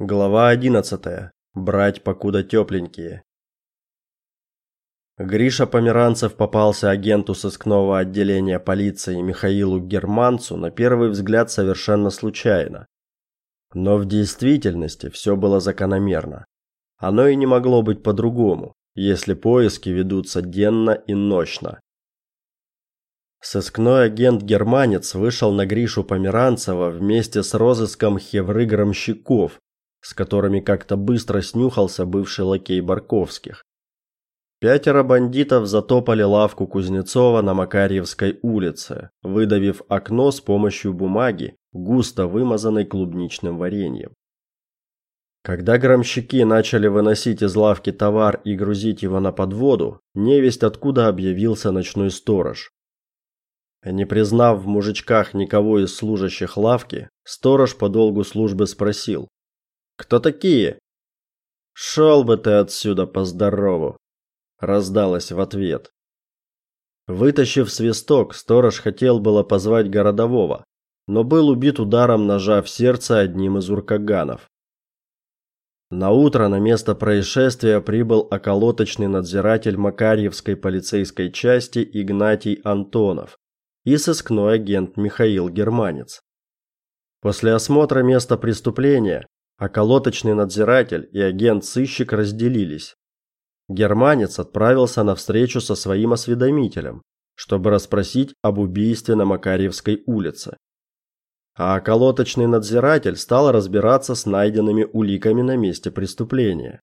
Глава 11. Брать покуда тепленькие. Гриша Померанцев попался агенту сыскного отделения полиции Михаилу Германцу на первый взгляд совершенно случайно. Но в действительности все было закономерно. Оно и не могло быть по-другому, если поиски ведутся денно и ночно. Сыскной агент Германец вышел на Гришу Померанцева вместе с розыском Хевры Громщиков, с которыми как-то быстро снюхался бывший лакей Барковских. Пятеро бандитов затопали лавку Кузнецова на Макарьевской улице, выдавив окно с помощью бумаги, густо вымазанной клубничным вареньем. Когда громщики начали выносить из лавки товар и грузить его на подводу, невесть откуда объявился ночной сторож. Не признав в мужичках никого из служащих лавки, сторож по долгу службы спросил: кто такие? Шел бы ты отсюда по здорову, раздалось в ответ. Вытащив свисток, сторож хотел было позвать городового, но был убит ударом ножа в сердце одним из уркаганов. На утро на место происшествия прибыл околоточный надзиратель Макарьевской полицейской части Игнатий Антонов и сыскной агент Михаил Германец. После осмотра места преступления а колоточный надзиратель и агент-сыщик разделились. Германец отправился на встречу со своим осведомителем, чтобы расспросить об убийстве на Макарьевской улице. А околоточный надзиратель стал разбираться с найденными уликами на месте преступления.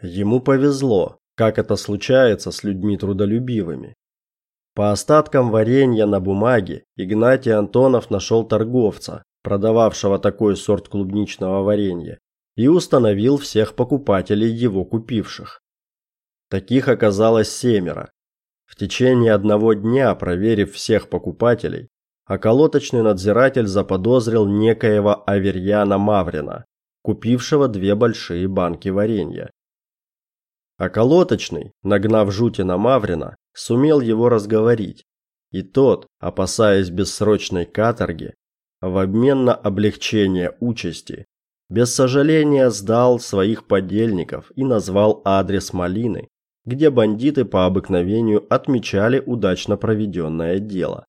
Ему повезло, как это случается с людьми трудолюбивыми. По остаткам варенья на бумаге Игнатий Антонов нашел торговца, продававшего такой сорт клубничного варенья, и установил всех покупателей его купивших. Таких оказалось семеро. В течение одного дня, проверив всех покупателей, околоточный надзиратель заподозрил некоего Аверьяна Маврина, купившего две большие банки варенья. Околоточный, нагнав жути на Маврина, сумел его разговорить, и тот, опасаясь бессрочной каторги, в обмен на облегчение участи, без сожаления сдал своих подельников и назвал адрес Малины, где бандиты по обыкновению отмечали удачно проведенное дело.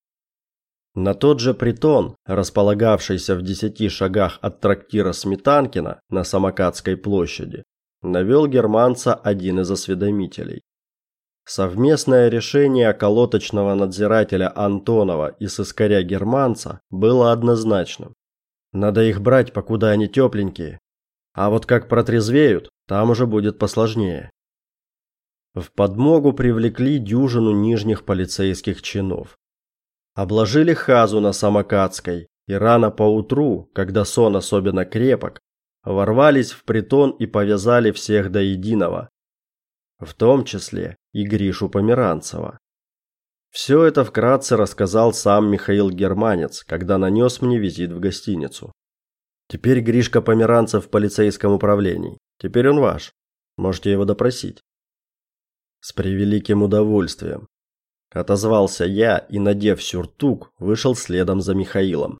На тот же притон, располагавшийся в десяти шагах от трактира Сметанкина на Самокатской площади, навел германца один из осведомителей. Совместное решение колоточного надзирателя Антонова и сыскаря Германца было однозначным. Надо их брать, покуда они тепленькие. А вот как протрезвеют, там уже будет посложнее. В подмогу привлекли дюжину нижних полицейских чинов. Обложили хазу на Самокатской, и рано поутру, когда сон особенно крепок, ворвались в притон и повязали всех до единого, в том числе и Гришу Померанцева. Все это вкратце рассказал сам Михаил Германец, когда нанес мне визит в гостиницу. Теперь Гришка Померанцев в полицейском управлении. Теперь он ваш. Можете его допросить. С превеликим удовольствием, отозвался я и, надев сюртук, вышел следом за Михаилом.